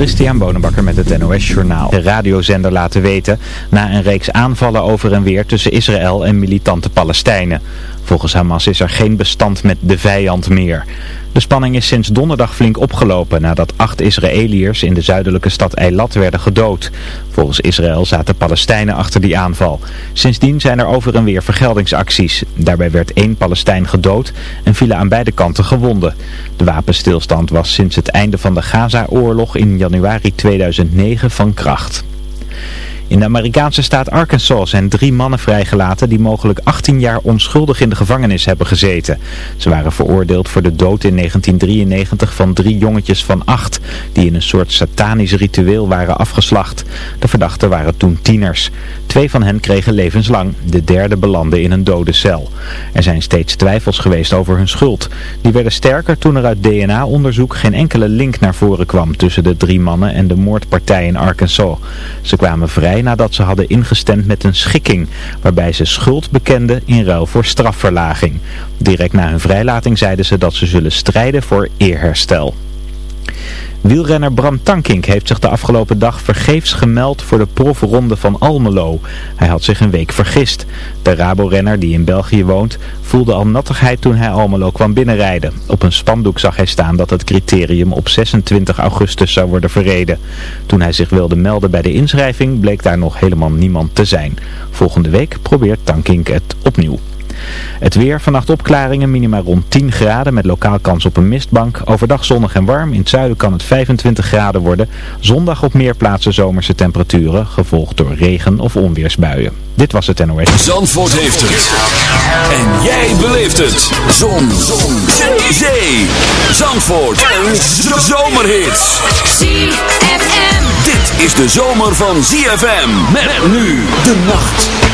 Christian Bonenbakker met het NOS Journaal. De radiozender laten weten na een reeks aanvallen over en weer tussen Israël en militante Palestijnen. Volgens Hamas is er geen bestand met de vijand meer. De spanning is sinds donderdag flink opgelopen nadat acht Israëliërs in de zuidelijke stad Eilat werden gedood. Volgens Israël zaten Palestijnen achter die aanval. Sindsdien zijn er over en weer vergeldingsacties. Daarbij werd één Palestijn gedood en vielen aan beide kanten gewonden. De wapenstilstand was sinds het einde van de Gaza-oorlog in januari 2009 van kracht. In de Amerikaanse staat Arkansas zijn drie mannen vrijgelaten die mogelijk 18 jaar onschuldig in de gevangenis hebben gezeten. Ze waren veroordeeld voor de dood in 1993 van drie jongetjes van acht die in een soort satanisch ritueel waren afgeslacht. De verdachten waren toen tieners. Twee van hen kregen levenslang, de derde belandde in een dode cel. Er zijn steeds twijfels geweest over hun schuld. Die werden sterker toen er uit DNA-onderzoek geen enkele link naar voren kwam tussen de drie mannen en de moordpartij in Arkansas. Ze kwamen vrij nadat ze hadden ingestemd met een schikking, waarbij ze schuld bekenden in ruil voor strafverlaging. Direct na hun vrijlating zeiden ze dat ze zullen strijden voor eerherstel. Wielrenner Bram Tankink heeft zich de afgelopen dag vergeefs gemeld voor de profronde van Almelo. Hij had zich een week vergist. De Rabo-renner die in België woont voelde al nattigheid toen hij Almelo kwam binnenrijden. Op een spandoek zag hij staan dat het criterium op 26 augustus zou worden verreden. Toen hij zich wilde melden bij de inschrijving bleek daar nog helemaal niemand te zijn. Volgende week probeert Tankink het opnieuw. Het weer, vannacht opklaringen, minima rond 10 graden met lokaal kans op een mistbank. Overdag zonnig en warm, in het zuiden kan het 25 graden worden. Zondag op meer plaatsen zomerse temperaturen, gevolgd door regen- of onweersbuien. Dit was het NOS. Zandvoort heeft het. En jij beleeft het. Zon. Zon. Zee. Zee. Zandvoort. Een zomerhit. ZFM. Dit is de zomer van ZFM. Met nu de nacht.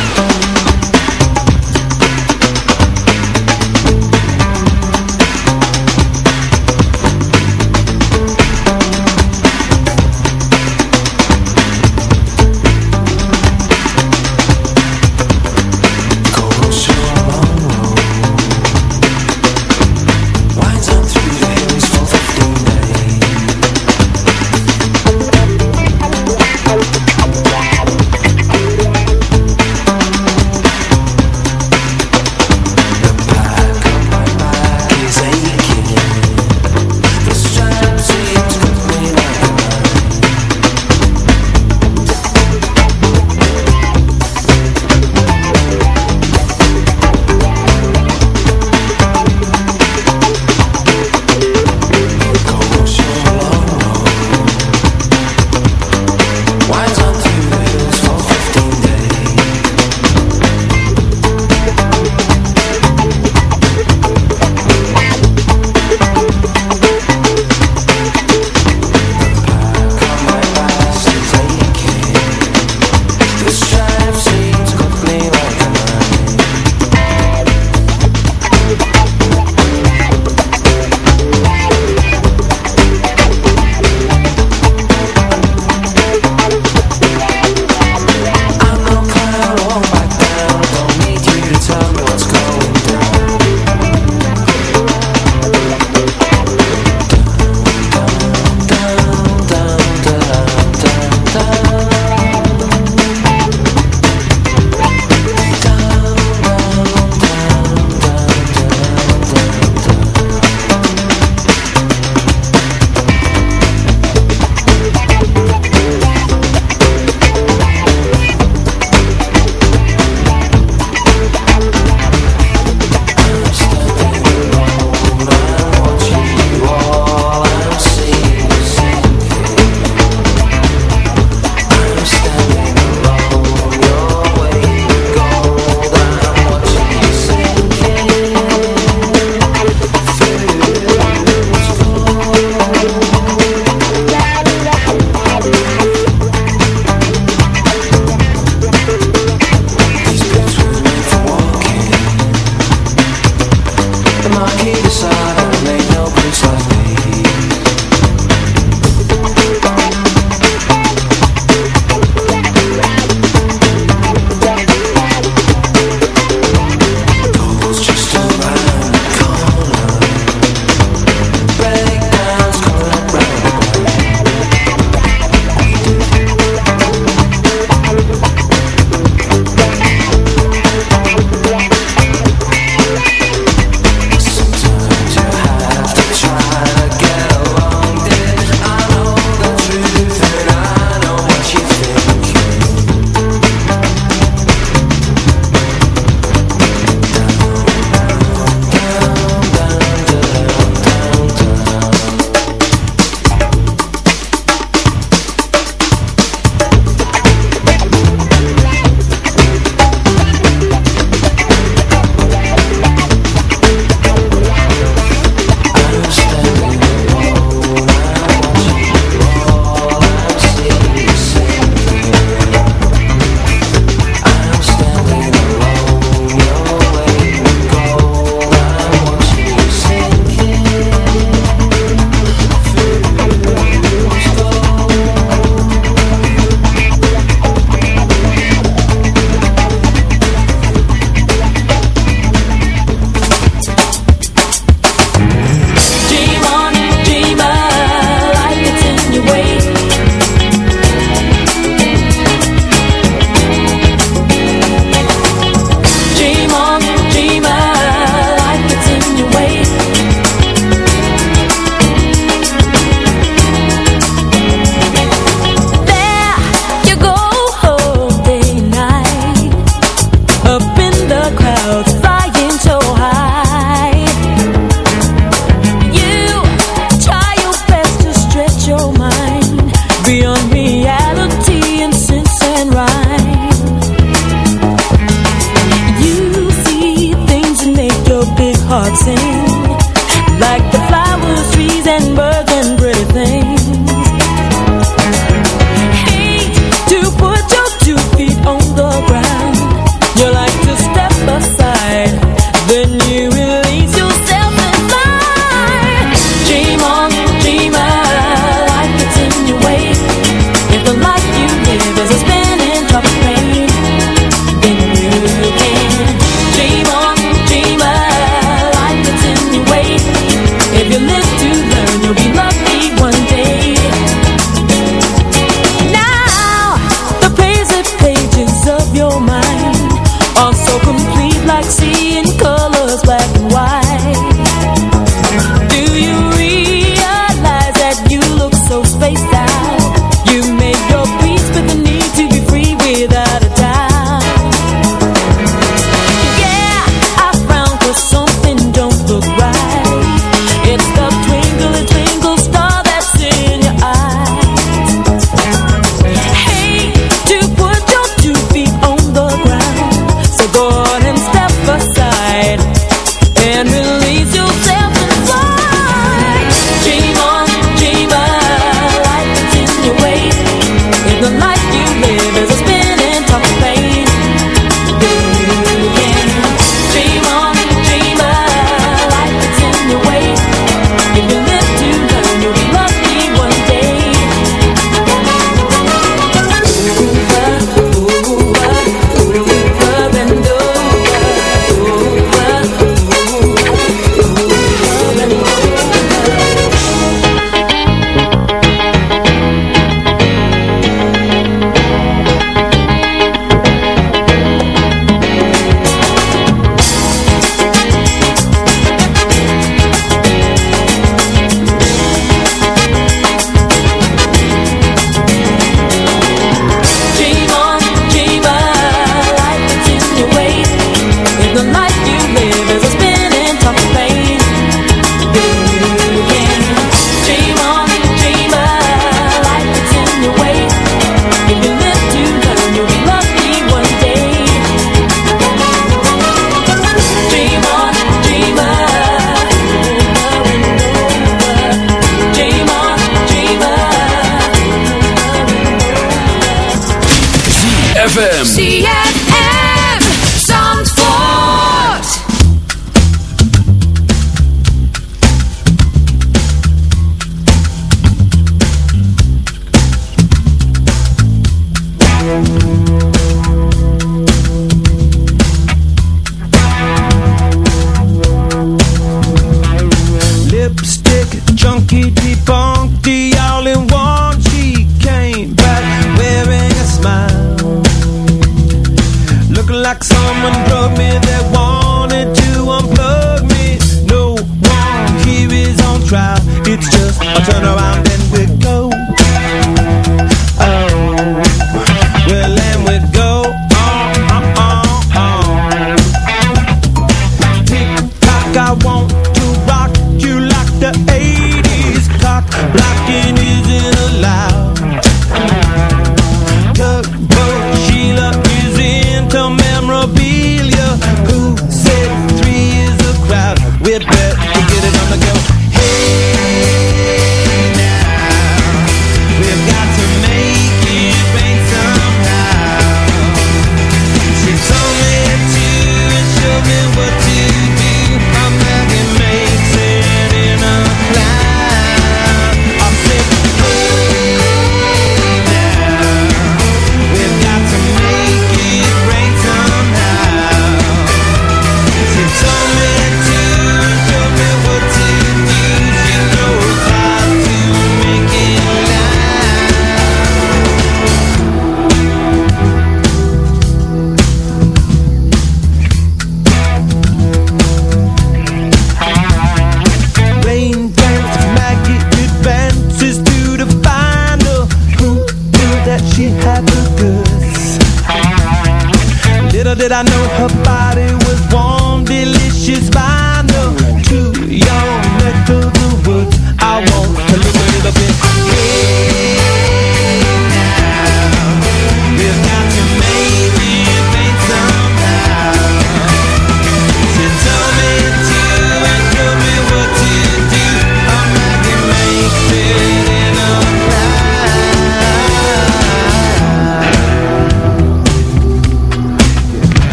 ZFM.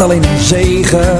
alleen een zegen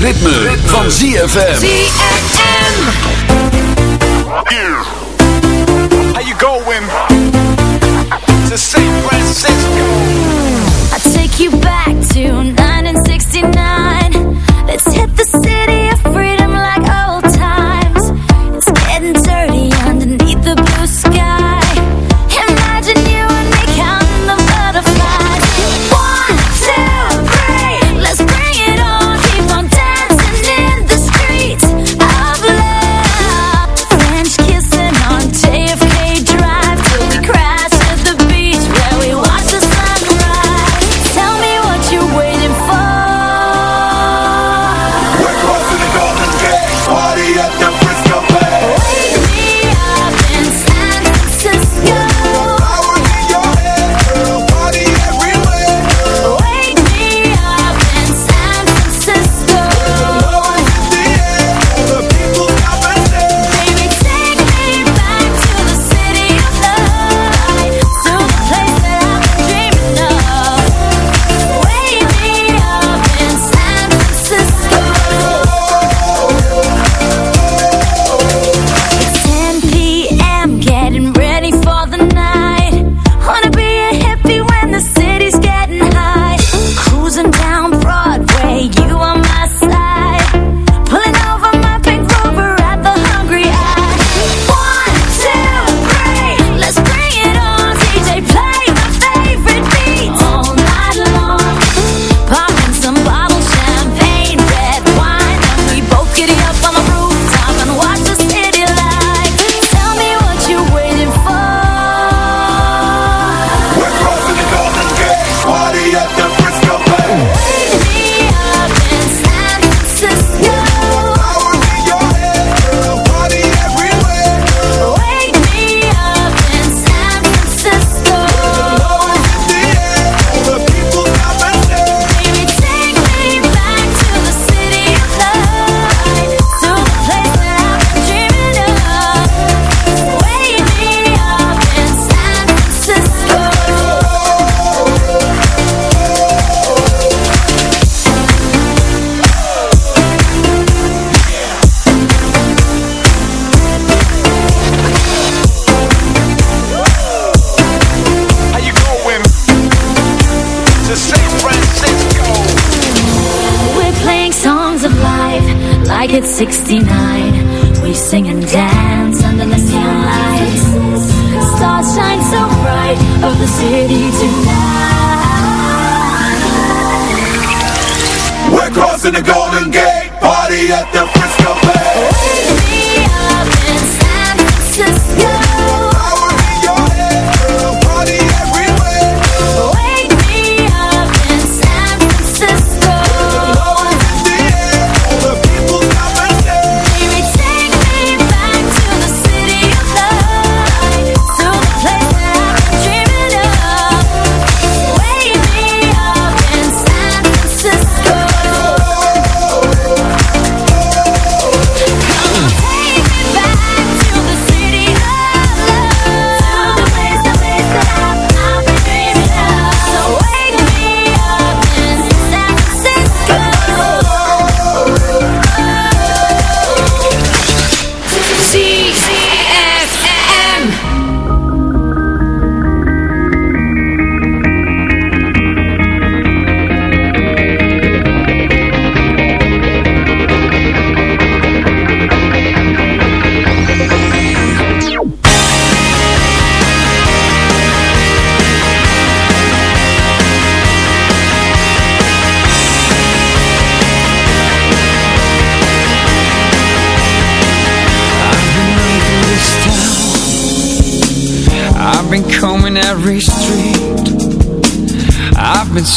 ritme, ritme. van ZFM. ZFM. How you going? To San Francisco.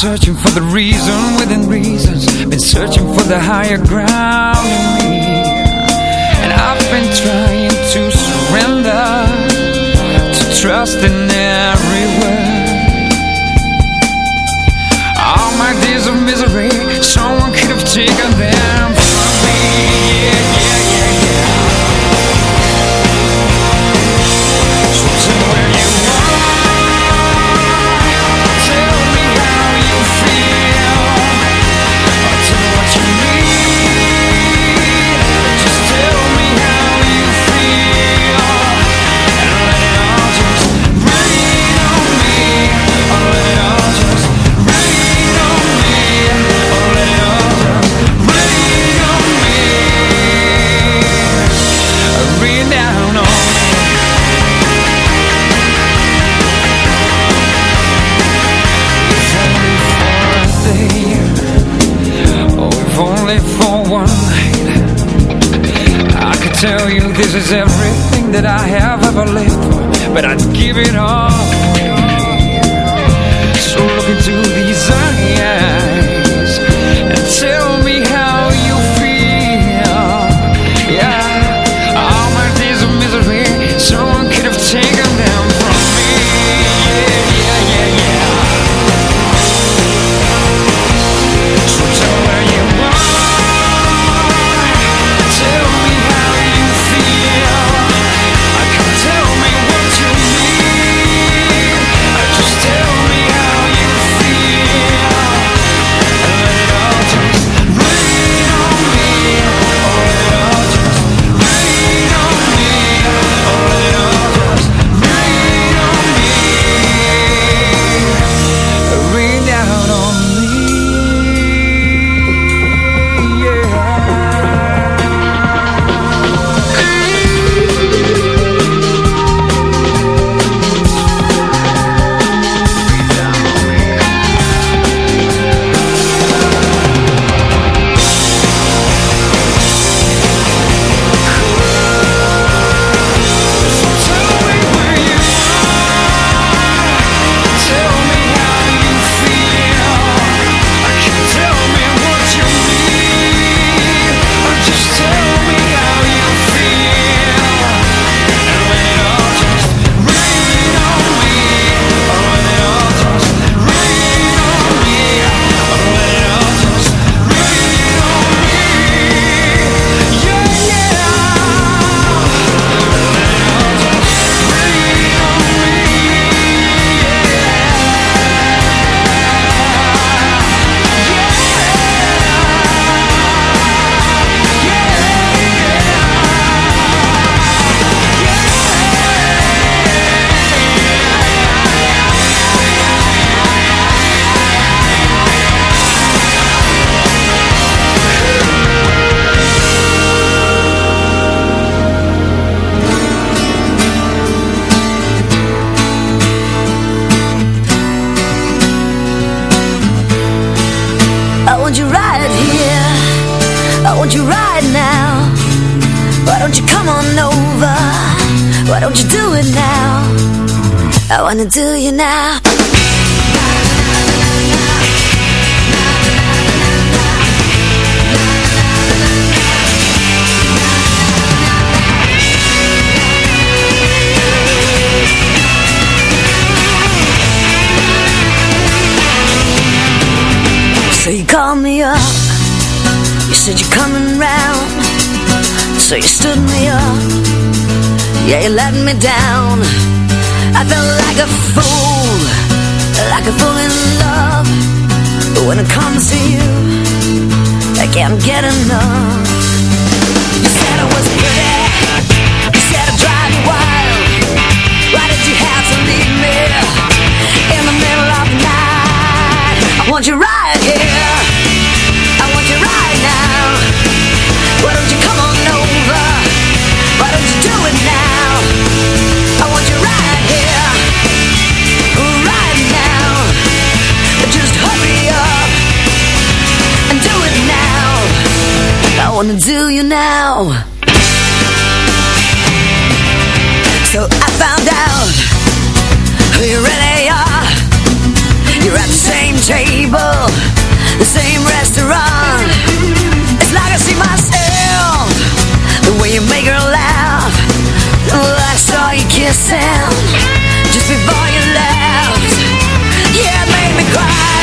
searching for the reason within reasons. Been searching for the higher ground. One night. I could tell you this is everything that I have ever lived for But I'd give it all. So look into these eyes And tell me how Yeah, you let me down. I felt like a fool, like a fool in love. But when it comes to you, I can't get enough. Wanna do you now. So I found out who you really are. You're at the same table, the same restaurant. It's like I see myself, the way you make her laugh. Well, I saw you kissing just before you left. Yeah, it made me cry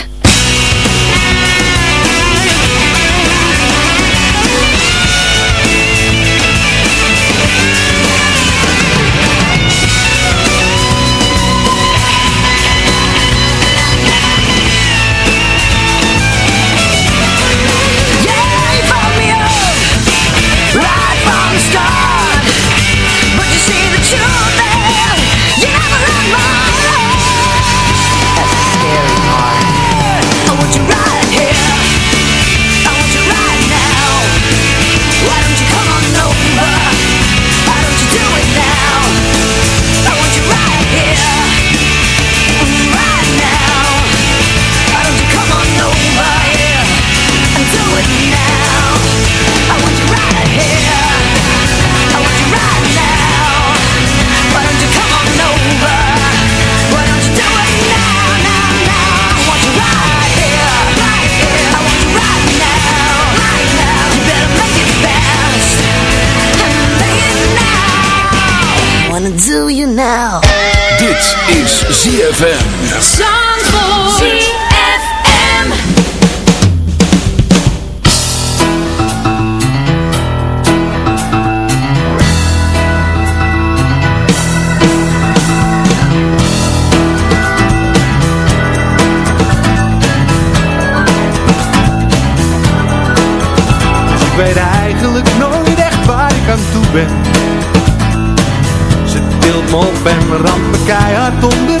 toe ben. Ze tilt me op en ramt me keihard onderuit.